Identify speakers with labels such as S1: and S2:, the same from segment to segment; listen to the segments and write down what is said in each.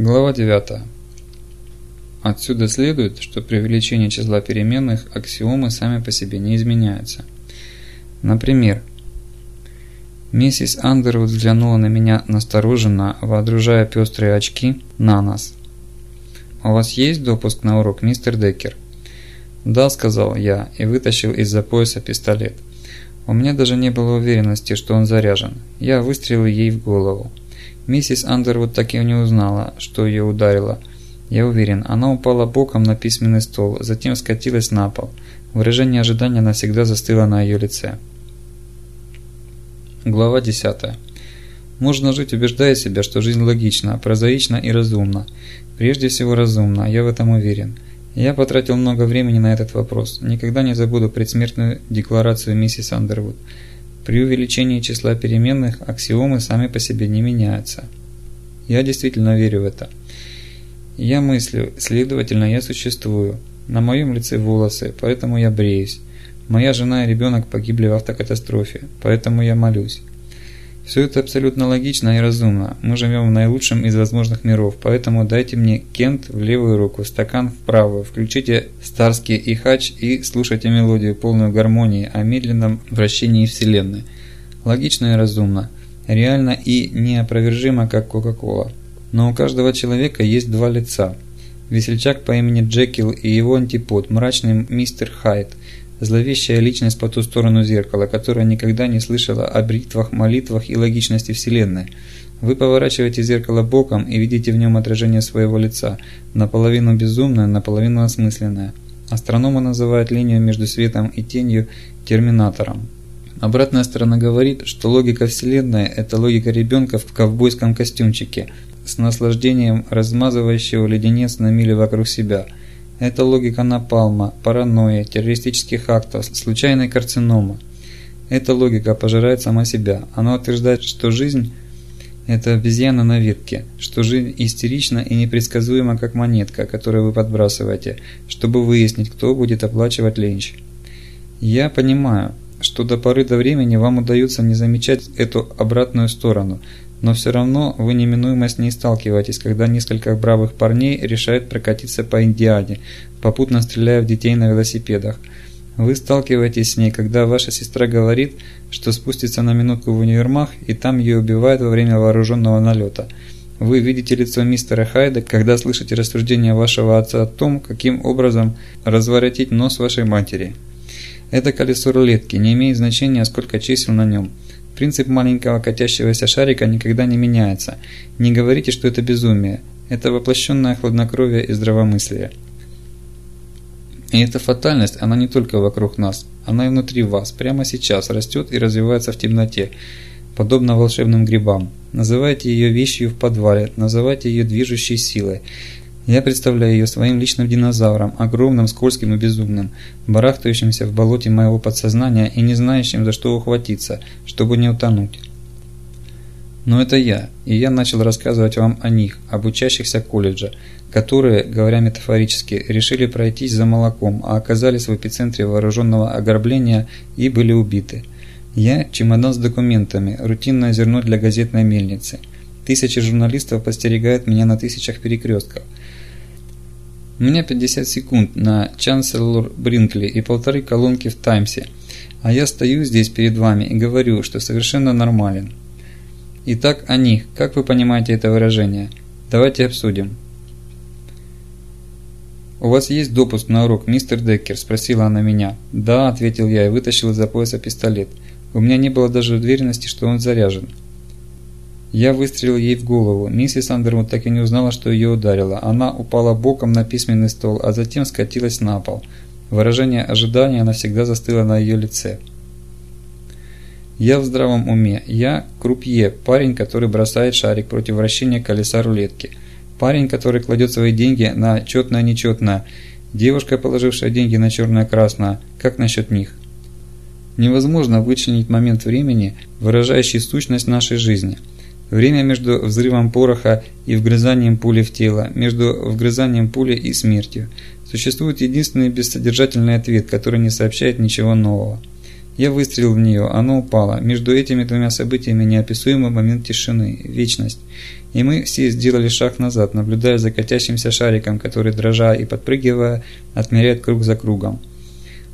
S1: Глава 9. Отсюда следует, что при увеличении числа переменных аксиомы сами по себе не изменяются. Например, миссис Андервуд взглянула на меня настороженно, водружая пестрые очки на нас. «У вас есть допуск на урок, мистер Деккер?» «Да», – сказал я и вытащил из-за пояса пистолет. У меня даже не было уверенности, что он заряжен. Я выстрелил ей в голову. Миссис Андервуд так и не узнала, что ее ударило. Я уверен, она упала боком на письменный стол, затем скатилась на пол. Выражение ожидания навсегда застыло на ее лице. Глава 10. Можно жить, убеждая себя, что жизнь логична, прозаична и разумна. Прежде всего разумна, я в этом уверен. Я потратил много времени на этот вопрос. Никогда не забуду предсмертную декларацию миссис Андервуд. При увеличении числа переменных аксиомы сами по себе не меняются. Я действительно верю в это. Я мыслю, следовательно, я существую. На моем лице волосы, поэтому я бреюсь. Моя жена и ребенок погибли в автокатастрофе, поэтому я молюсь. Все это абсолютно логично и разумно. Мы живем в наилучшем из возможных миров, поэтому дайте мне кент в левую руку, стакан в правую, включите Старский и Хач и слушайте мелодию, полную гармонии о медленном вращении Вселенной. Логично и разумно. Реально и неопровержимо, как Кока-Кола. Но у каждого человека есть два лица. Весельчак по имени Джекил и его антипод, мрачный мистер Хайд – Зловещая личность по ту сторону зеркала, которая никогда не слышала о бритвах, молитвах и логичности Вселенной. Вы поворачиваете зеркало боком и видите в нем отражение своего лица, наполовину безумное, наполовину осмысленное. Астрономы называют линию между светом и тенью терминатором. Обратная сторона говорит, что логика Вселенной – это логика ребенка в ковбойском костюмчике, с наслаждением размазывающего леденец на мили вокруг себя – это логика напалма, паранойи, террористических актов, случайной карциномы. Эта логика пожирает сама себя. Она утверждает, что жизнь – это обезьяна на ветке, что жизнь истерична и непредсказуема, как монетка, которую вы подбрасываете, чтобы выяснить, кто будет оплачивать ленч. Я понимаю, что до поры до времени вам удается не замечать эту обратную сторону – но все равно вы неминуемо с ней сталкиваетесь, когда несколько бравых парней решают прокатиться по Индиане, попутно стреляя в детей на велосипедах. Вы сталкиваетесь с ней, когда ваша сестра говорит, что спустится на минутку в универмаг, и там ее убивают во время вооруженного налета. Вы видите лицо мистера Хайда, когда слышите рассуждения вашего отца о том, каким образом разворотить нос вашей матери. Это колесо рулетки, не имеет значения, сколько чисел на нем – Принцип маленького катящегося шарика никогда не меняется. Не говорите, что это безумие. Это воплощенное хладнокровие и здравомыслие. И эта фатальность, она не только вокруг нас, она и внутри вас, прямо сейчас растет и развивается в темноте, подобно волшебным грибам. Называйте ее вещью в подвале, называйте ее движущей силой. Я представляю ее своим личным динозавром, огромным, скользким и безумным, барахтающимся в болоте моего подсознания и не знающим, за что ухватиться, чтобы не утонуть. Но это я, и я начал рассказывать вам о них, об учащихся колледжа, которые, говоря метафорически, решили пройтись за молоком, а оказались в эпицентре вооруженного ограбления и были убиты. Я – чемодан с документами, рутинное зерно для газетной мельницы. Тысячи журналистов постерегают меня на тысячах перекрестков – у меня 50 секунд на Chancellor Бринкли и полторы колонки в Таймсе, а я стою здесь перед вами и говорю, что совершенно нормален. Итак, о них. Как вы понимаете это выражение? Давайте обсудим. «У вас есть допуск на урок, мистер Деккер?» – спросила она меня. «Да», – ответил я и вытащил из-за пояса пистолет. У меня не было даже уверенности, что он заряжен. Я выстрелил ей в голову. Миссис Андервуд так и не узнала, что ее ударило. Она упала боком на письменный стол, а затем скатилась на пол. Выражение ожидания навсегда застыло на ее лице. Я в здравом уме. Я крупье, парень, который бросает шарик против вращения колеса рулетки. Парень, который кладет свои деньги на четное-нечетное. Девушка, положившая деньги на черное-красное. Как насчет них? Невозможно вычленить момент времени, выражающий сущность нашей жизни – Время между взрывом пороха и вгрызанием пули в тело, между вгрызанием пули и смертью. Существует единственный бессодержательный ответ, который не сообщает ничего нового. Я выстрелил в нее, оно упало. Между этими двумя событиями неописуемый момент тишины, вечность. И мы все сделали шаг назад, наблюдая за катящимся шариком, который, дрожа и подпрыгивая, отмеряет круг за кругом.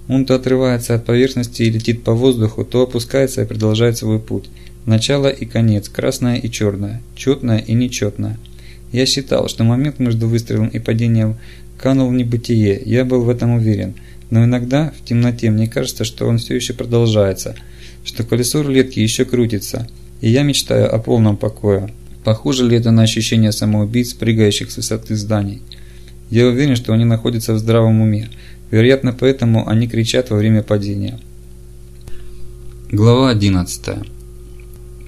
S1: Он то отрывается от поверхности и летит по воздуху, то опускается и продолжает свой путь. Начало и конец, красное и черное, четное и нечетное. Я считал, что момент между выстрелом и падением канул в небытие, я был в этом уверен. Но иногда, в темноте, мне кажется, что он все еще продолжается, что колесо рулетки еще крутится, и я мечтаю о полном покое. Похоже ли это на ощущение самоубийц, прыгающих с высоты зданий? Я уверен, что они находятся в здравом уме. Вероятно, поэтому они кричат во время падения. Глава 11.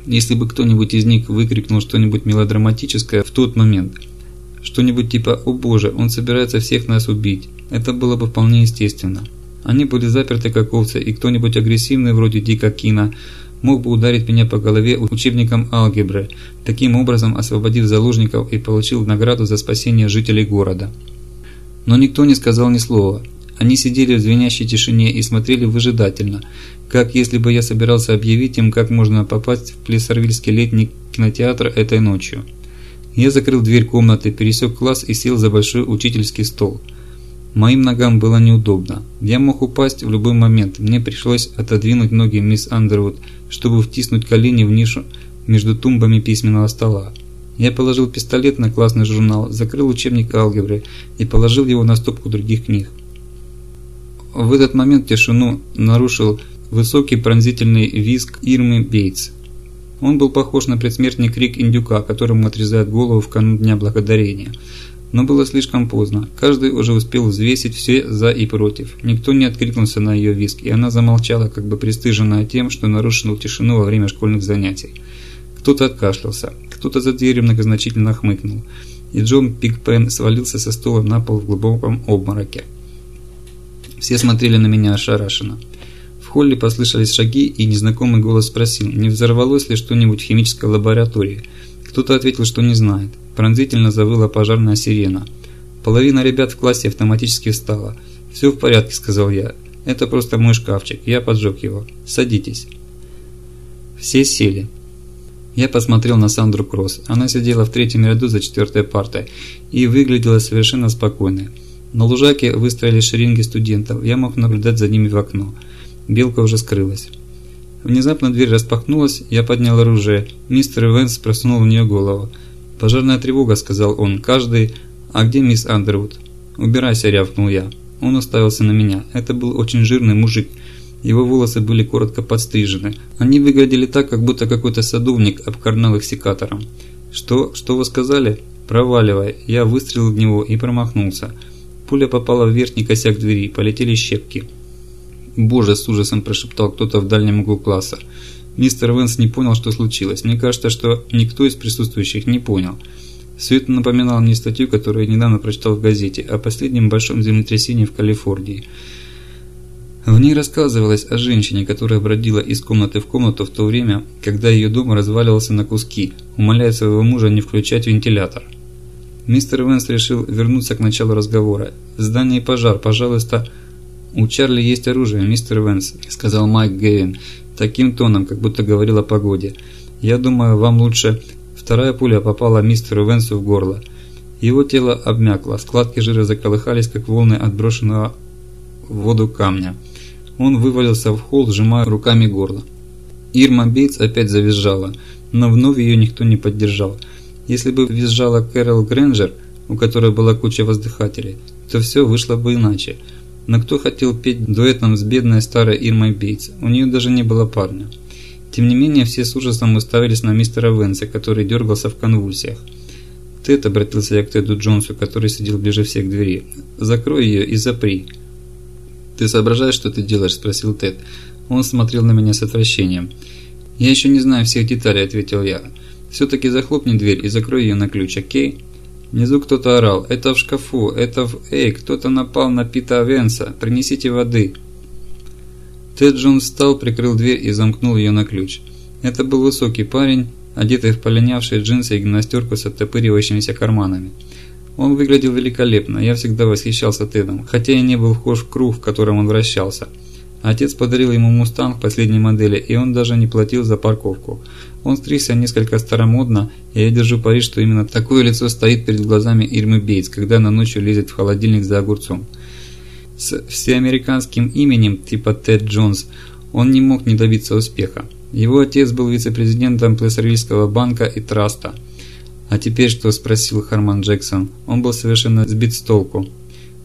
S1: Если бы кто-нибудь из них выкрикнул что-нибудь мелодраматическое в тот момент, что-нибудь типа «О боже, он собирается всех нас убить», это было бы вполне естественно. Они были заперты как овцы, и кто-нибудь агрессивный вроде Дика Кина мог бы ударить меня по голове учебником алгебры, таким образом освободив заложников и получил награду за спасение жителей города. Но никто не сказал ни слова. Они сидели в звенящей тишине и смотрели выжидательно, как если бы я собирался объявить им, как можно попасть в Плесарвильский летний кинотеатр этой ночью. Я закрыл дверь комнаты, пересек класс и сел за большой учительский стол. Моим ногам было неудобно. Я мог упасть в любой момент. Мне пришлось отодвинуть ноги мисс Андервуд, чтобы втиснуть колени в нишу между тумбами письменного стола. Я положил пистолет на классный журнал, закрыл учебник алгебры и положил его на стопку других книг. В этот момент тишину нарушил высокий пронзительный визг Ирмы Бейтс. Он был похож на предсмертный крик индюка, которому отрезают голову в канун Дня Благодарения. Но было слишком поздно. Каждый уже успел взвесить все «за» и «против». Никто не откликнулся на ее визг, и она замолчала, как бы пристыженная тем, что нарушила тишину во время школьных занятий. Кто-то откашлялся, кто-то за дверью многозначительно хмыкнул, и Джон Пикпен свалился со стула на пол в глубоком обмороке. Все смотрели на меня ошарашенно. Холле послышались шаги, и незнакомый голос спросил, не взорвалось ли что-нибудь в химической лаборатории. Кто-то ответил, что не знает. Пронзительно завыла пожарная сирена. Половина ребят в классе автоматически встала. «Все в порядке», – сказал я. «Это просто мой шкафчик, я поджег его. Садитесь». Все сели. Я посмотрел на Сандру Кросс. Она сидела в третьем ряду за четвертой партой и выглядела совершенно спокойной. На лужаке выстроили шеренги студентов, я мог наблюдать за ними в окно. Белка уже скрылась. Внезапно дверь распахнулась, я поднял оружие. Мистер Венс просунул в нее голову. «Пожарная тревога», — сказал он. «Каждый...» «А где мисс Андервуд?» «Убирайся», — рявкнул я. Он уставился на меня. Это был очень жирный мужик. Его волосы были коротко подстрижены. Они выглядели так, как будто какой-то садовник обкорнал их секатором. «Что? Что вы сказали?» «Проваливай». Я выстрелил в него и промахнулся. Пуля попала в верхний косяк двери, полетели щепки. «Боже!» – с ужасом прошептал кто-то в дальнем углу класса. Мистер Венс не понял, что случилось. Мне кажется, что никто из присутствующих не понял. Все это напоминало мне статью, которую я недавно прочитал в газете, о последнем большом землетрясении в Калифорнии. В ней рассказывалось о женщине, которая бродила из комнаты в комнату в то время, когда ее дом разваливался на куски, умоляя своего мужа не включать вентилятор. Мистер Венс решил вернуться к началу разговора. «В здании пожар, пожалуйста...» «У Чарли есть оружие, мистер Венс», – сказал Майк Гейн, таким тоном, как будто говорил о погоде. «Я думаю, вам лучше...» Вторая пуля попала мистеру Венсу в горло. Его тело обмякло, складки жира заколыхались, как волны отброшенного в воду камня. Он вывалился в холл, сжимая руками горло. Ирма Бейтс опять завизжала, но вновь ее никто не поддержал. Если бы визжала Кэрол Грэнджер, у которой была куча воздыхателей, то все вышло бы иначе. Но кто хотел петь дуэтом с бедной старой Ирмой Бейтс? У нее даже не было парня. Тем не менее, все с ужасом уставились на мистера Венса, который дергался в конвульсиях. «Тед», — обратился я к Теду Джонсу, который сидел ближе всех к двери, — «закрой ее и запри». «Ты соображаешь, что ты делаешь?» – спросил Тед. Он смотрел на меня с отвращением. «Я еще не знаю всех деталей», – ответил я. Все-таки захлопни дверь и закрой ее на ключ, окей? Внизу кто-то орал. Это в шкафу, это в... Эй, кто-то напал на Пита Венса. Принесите воды. Тед Джон встал, прикрыл дверь и замкнул ее на ключ. Это был высокий парень, одетый в полинявшие джинсы и гимнастерку с оттопыривающимися карманами. Он выглядел великолепно, я всегда восхищался Тедом, хотя и не был вхож в круг, в котором он вращался. Отец подарил ему «Мустанг» последней модели, и он даже не платил за парковку. Он стригся несколько старомодно, и я держу пари, что именно такое лицо стоит перед глазами Ирмы Бейтс, когда она ночью лезет в холодильник за огурцом. С всеамериканским именем, типа Тед Джонс, он не мог не добиться успеха. Его отец был вице-президентом Плессервильского банка и траста. «А теперь что?» – спросил Харман Джексон. Он был совершенно сбит с толку.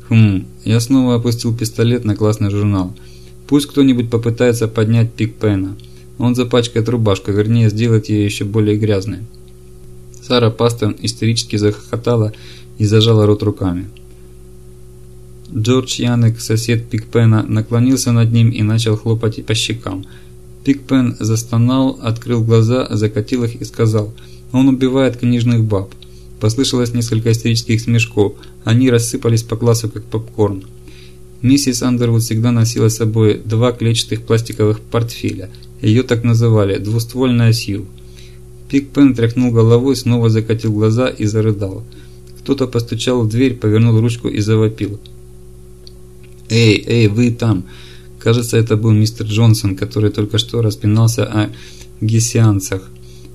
S1: «Хм...» Я снова опустил пистолет на классный журнал. «Пусть кто-нибудь попытается поднять пик Пена. Он запачкает рубашку, вернее, сделает ее еще более грязной». Сара Пастон истерически захохотала и зажала рот руками. Джордж Янек, сосед Пикпена, наклонился над ним и начал хлопать по щекам. Пикпен застонал, открыл глаза, закатил их и сказал «Он убивает книжных баб». Послышалось несколько истерических смешков, они рассыпались по классу как попкорн. Миссис Андервуд всегда носила с собой два клетчатых пластиковых портфеля. Ее так называли «двуствольная Сью». Пикпен тряхнул головой, снова закатил глаза и зарыдал. Кто-то постучал в дверь, повернул ручку и завопил. «Эй, эй, вы там!» Кажется, это был мистер Джонсон, который только что распинался о гессианцах.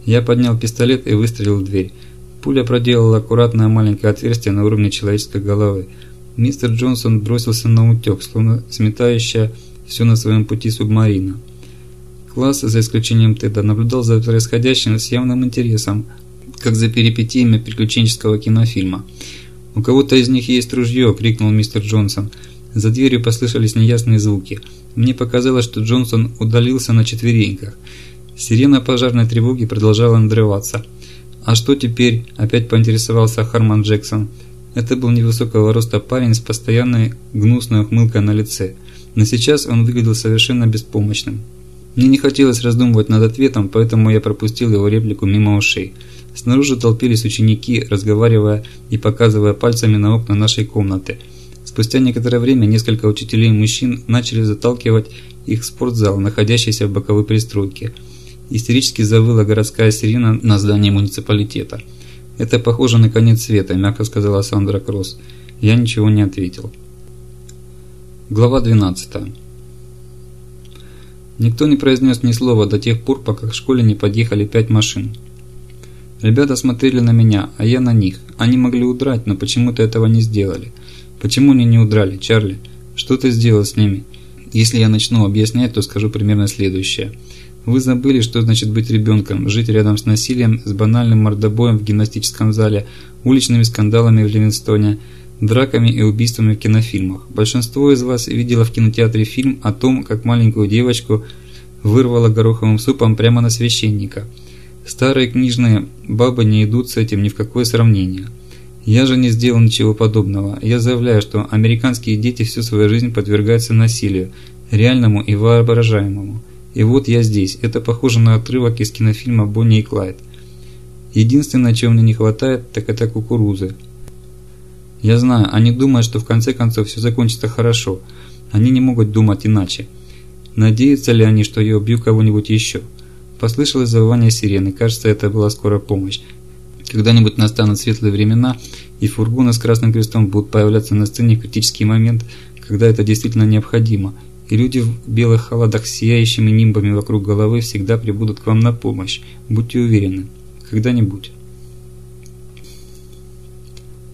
S1: Я поднял пистолет и выстрелил в дверь. Пуля проделала аккуратное маленькое отверстие на уровне человеческой головы. Мистер Джонсон бросился на утек, словно сметающая все на своем пути субмарина. Класс, за исключением Теда, наблюдал за происходящим с явным интересом, как за перипетиями приключенческого кинофильма. «У кого-то из них есть ружье!» – крикнул мистер Джонсон – за дверью послышались неясные звуки. Мне показалось, что Джонсон удалился на четвереньках. Сирена пожарной тревоги продолжала надрываться. «А что теперь?» – опять поинтересовался Харман Джексон. Это был невысокого роста парень с постоянной гнусной ухмылкой на лице. Но сейчас он выглядел совершенно беспомощным. Мне не хотелось раздумывать над ответом, поэтому я пропустил его реплику мимо ушей. Снаружи толпились ученики, разговаривая и показывая пальцами на окна нашей комнаты – Спустя некоторое время несколько учителей-мужчин начали заталкивать их в спортзал, находящийся в боковой пристройке. Истерически завыла городская сирена на здании муниципалитета. «Это похоже на конец света», – мягко сказала Сандра Кросс. Я ничего не ответил. Глава 12. Никто не произнес ни слова до тех пор, пока к школе не подъехали пять машин. Ребята смотрели на меня, а я на них. Они могли удрать, но почему-то этого не сделали – Почему они не удрали, Чарли? Что ты сделал с ними? Если я начну объяснять, то скажу примерно следующее. Вы забыли, что значит быть ребенком, жить рядом с насилием, с банальным мордобоем в гимнастическом зале, уличными скандалами в Ливинстоне, драками и убийствами в кинофильмах. Большинство из вас видело в кинотеатре фильм о том, как маленькую девочку вырвало гороховым супом прямо на священника. Старые книжные бабы не идут с этим ни в какое сравнение. Я же не сделал ничего подобного. Я заявляю, что американские дети всю свою жизнь подвергаются насилию, реальному и воображаемому. И вот я здесь. Это похоже на отрывок из кинофильма «Бонни и Клайд». Единственное, чего мне не хватает, так это кукурузы. Я знаю, они думают, что в конце концов все закончится хорошо. Они не могут думать иначе. Надеются ли они, что я убью кого-нибудь еще? Послышалось завывание сирены. Кажется, это была скорая помощь. Когда-нибудь настанут светлые времена, и фургоны с красным крестом будут появляться на сцене в критический момент, когда это действительно необходимо, и люди в белых халатах с сияющими нимбами вокруг головы всегда прибудут к вам на помощь, будьте уверены, когда-нибудь.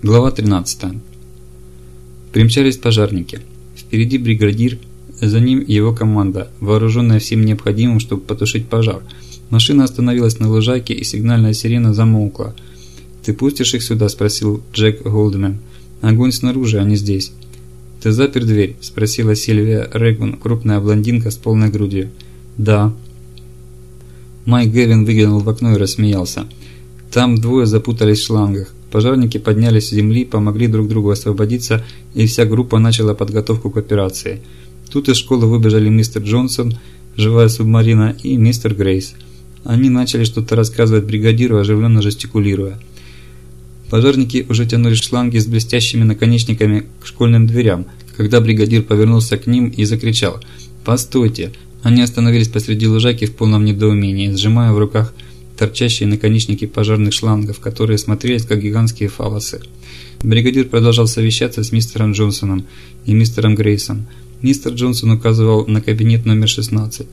S1: Глава 13. Примчались пожарники. Впереди бригадир, за ним его команда, вооруженная всем необходимым, чтобы потушить пожар – Машина остановилась на лужайке, и сигнальная сирена замолкла. «Ты пустишь их сюда?» – спросил Джек Голдмен. «Огонь снаружи, а не здесь». «Ты запер дверь?» – спросила Сильвия Регун, крупная блондинка с полной грудью. «Да». Майк Гевин выглянул в окно и рассмеялся. Там двое запутались в шлангах. Пожарники поднялись с земли, помогли друг другу освободиться, и вся группа начала подготовку к операции. Тут из школы выбежали мистер Джонсон, живая субмарина, и мистер Грейс – они начали что-то рассказывать бригадиру, оживленно жестикулируя. Пожарники уже тянули шланги с блестящими наконечниками к школьным дверям, когда бригадир повернулся к ним и закричал «Постойте!». Они остановились посреди лужайки в полном недоумении, сжимая в руках торчащие наконечники пожарных шлангов, которые смотрелись как гигантские фалосы. Бригадир продолжал совещаться с мистером Джонсоном и мистером Грейсом. Мистер Джонсон указывал на кабинет номер 16.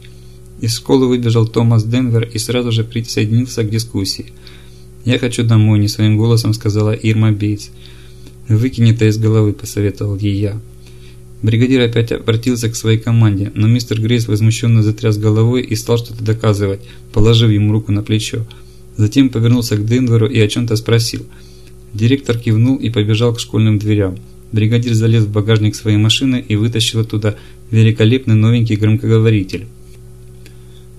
S1: Из школы выбежал Томас Денвер и сразу же присоединился к дискуссии. «Я хочу домой», – не своим голосом сказала Ирма Бейтс. «Выкини это из головы», – посоветовал ей я. Бригадир опять обратился к своей команде, но мистер Грейс возмущенно затряс головой и стал что-то доказывать, положив ему руку на плечо. Затем повернулся к Денверу и о чем-то спросил. Директор кивнул и побежал к школьным дверям. Бригадир залез в багажник своей машины и вытащил оттуда великолепный новенький громкоговоритель.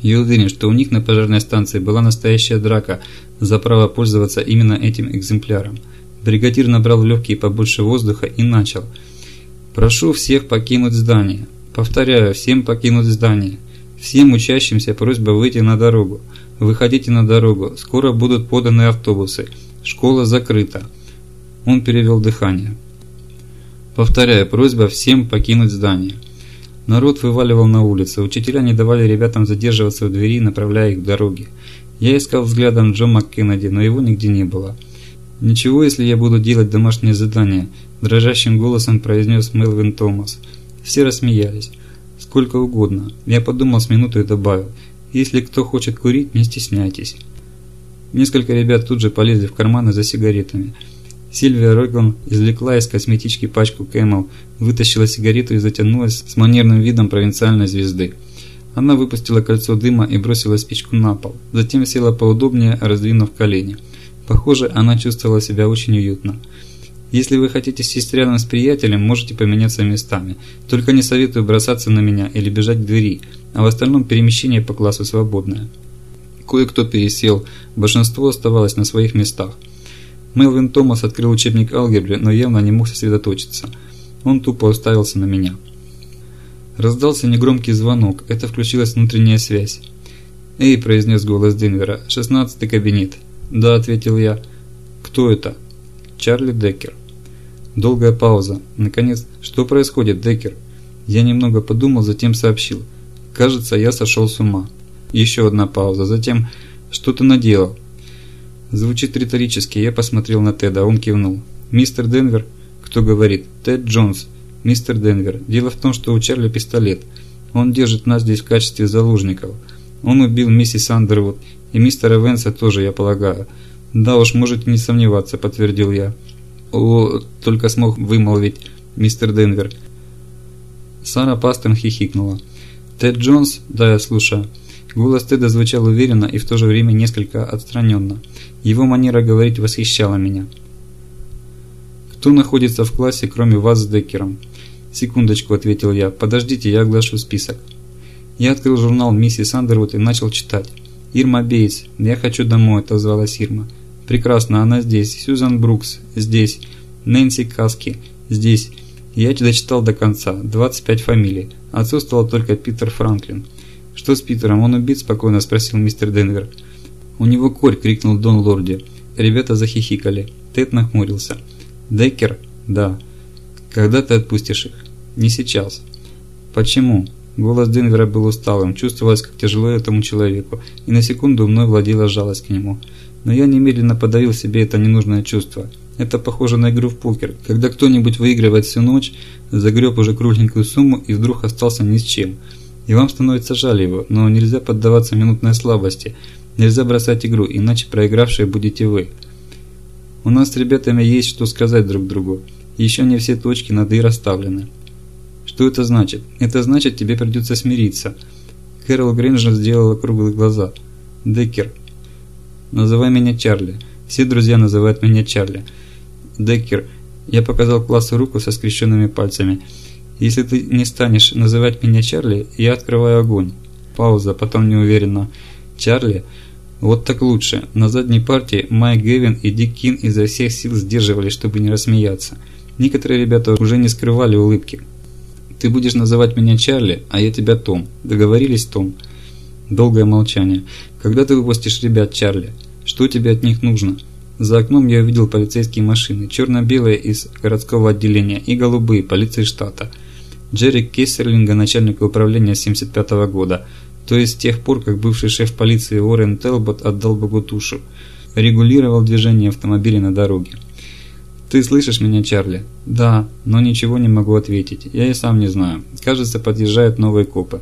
S1: Я уверен, что у них на пожарной станции была настоящая драка за право пользоваться именно этим экземпляром. Бригадир набрал легкие побольше воздуха и начал. «Прошу всех покинуть здание. Повторяю, всем покинуть здание. Всем учащимся просьба выйти на дорогу. Выходите на дорогу. Скоро будут поданы автобусы. Школа закрыта». Он перевел дыхание. Повторяю, просьба всем покинуть здание. Народ вываливал на улицы, учителя не давали ребятам задерживаться в двери, направляя их к дороге. Я искал взглядом Джо МакКеннеди, но его нигде не было. «Ничего, если я буду делать домашнее задание», – дрожащим голосом произнес Мелвин Томас. Все рассмеялись. «Сколько угодно». Я подумал с минуту и добавил. «Если кто хочет курить, не стесняйтесь». Несколько ребят тут же полезли в карманы за сигаретами. Сильвия Роган извлекла из косметички пачку Camel, вытащила сигарету и затянулась с манерным видом провинциальной звезды. Она выпустила кольцо дыма и бросила спичку на пол. Затем села поудобнее, раздвинув колени. Похоже, она чувствовала себя очень уютно. Если вы хотите сесть рядом с приятелем, можете поменяться местами. Только не советую бросаться на меня или бежать к двери, а в остальном перемещение по классу свободное. Кое-кто пересел, большинство оставалось на своих местах. Мелвин Томас открыл учебник алгебры, но явно не мог сосредоточиться. Он тупо уставился на меня. Раздался негромкий звонок, это включилась внутренняя связь. «Эй», – произнес голос Денвера, – «шестнадцатый кабинет». «Да», – ответил я. «Кто это?» «Чарли Деккер». Долгая пауза. Наконец, «Что происходит, Деккер?» Я немного подумал, затем сообщил. «Кажется, я сошел с ума». Еще одна пауза. Затем, «Что ты наделал?» Звучит риторически, я посмотрел на Теда, он кивнул. «Мистер Денвер?» «Кто говорит?» «Тед Джонс». «Мистер Денвер, дело в том, что у Чарли пистолет. Он держит нас здесь в качестве заложников. Он убил миссис Андервуд и мистера Венса тоже, я полагаю». «Да уж, можете не сомневаться», – подтвердил я. «О, только смог вымолвить, мистер Денвер». Сара Пастон хихикнула. «Тед Джонс? Да, я слушаю». Голос Теда звучал уверенно и в то же время несколько отстраненно. Его манера говорить восхищала меня. «Кто находится в классе, кроме вас с Деккером?» «Секундочку», – ответил я. «Подождите, я оглашу список». Я открыл журнал «Миссис Андервуд» и начал читать. «Ирма Бейтс. Я хочу домой», – отозвалась Ирма. «Прекрасно, она здесь. Сьюзан Брукс. Здесь. Нэнси Каски. Здесь». Я дочитал до конца. 25 фамилий. Отсутствовал только Питер Франклин. «Что с Питером? Он убит?» – спокойно спросил мистер Денвер. «У него корь!» – крикнул Дон Лорди. Ребята захихикали. Тед нахмурился. «Деккер?» «Да». «Когда ты отпустишь их?» «Не сейчас». «Почему?» Голос Денвера был усталым, чувствовалось, как тяжело этому человеку, и на секунду мной владела жалость к нему. Но я немедленно подавил себе это ненужное чувство. Это похоже на игру в покер, когда кто-нибудь выигрывает всю ночь, загреб уже кругленькую сумму и вдруг остался ни с чем. И вам становится жаль его, но нельзя поддаваться минутной слабости – Нельзя бросать игру, иначе проигравшие будете вы. У нас с ребятами есть что сказать друг другу. Еще не все точки над «и» расставлены. Что это значит? Это значит, тебе придется смириться. Кэрол Грэнджер сделала круглые глаза. Деккер. Называй меня Чарли. Все друзья называют меня Чарли. Деккер. Я показал классу руку со скрещенными пальцами. Если ты не станешь называть меня Чарли, я открываю огонь. Пауза, потом неуверенно. Чарли. Вот так лучше. На задней партии Майк Гевин и Дик Кин изо всех сил сдерживались, чтобы не рассмеяться. Некоторые ребята уже не скрывали улыбки. «Ты будешь называть меня Чарли, а я тебя Том. Договорились, Том?» Долгое молчание. «Когда ты выпустишь ребят, Чарли? Что тебе от них нужно?» За окном я увидел полицейские машины, черно-белые из городского отделения и голубые, полиции штата. Джерри Кессерлинга, начальника управления 75 -го года, то есть с тех пор, как бывший шеф полиции Уоррен Телбот отдал Богу тушу, регулировал движение автомобилей на дороге. «Ты слышишь меня, Чарли?» «Да, но ничего не могу ответить. Я и сам не знаю. Кажется, подъезжают новые копы».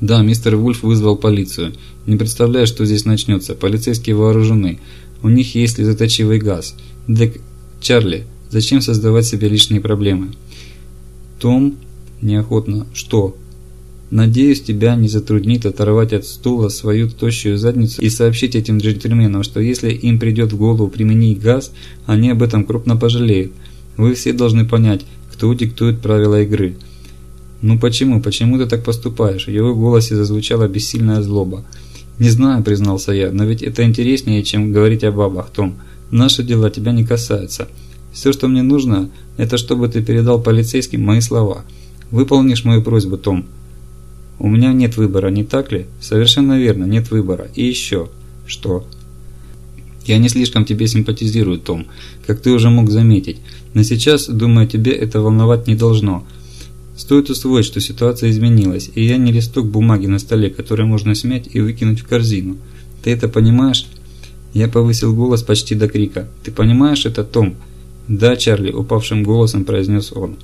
S1: «Да, мистер Вульф вызвал полицию. Не представляю, что здесь начнется. Полицейские вооружены. У них есть слезоточивый газ. Дек... Чарли, зачем создавать себе лишние проблемы?» «Том...» «Неохотно. Что?» Надеюсь, тебя не затруднит оторвать от стула свою тощую задницу и сообщить этим джентльменам, что если им придет в голову применить газ, они об этом крупно пожалеют. Вы все должны понять, кто диктует правила игры. «Ну почему? Почему ты так поступаешь?» В его голосе зазвучала бессильная злоба. «Не знаю», – признался я, – «но ведь это интереснее, чем говорить о бабах, Том. Наши дела тебя не касаются. Все, что мне нужно, это чтобы ты передал полицейским мои слова. Выполнишь мою просьбу, Том?» У меня нет выбора, не так ли? Совершенно верно, нет выбора. И еще. Что? Я не слишком тебе симпатизирую, Том, как ты уже мог заметить. Но сейчас, думаю, тебе это волновать не должно. Стоит усвоить, что ситуация изменилась, и я не листок бумаги на столе, который можно смять и выкинуть в корзину. Ты это понимаешь? Я повысил голос почти до крика. Ты понимаешь это, Том? Да, Чарли, упавшим голосом произнес он.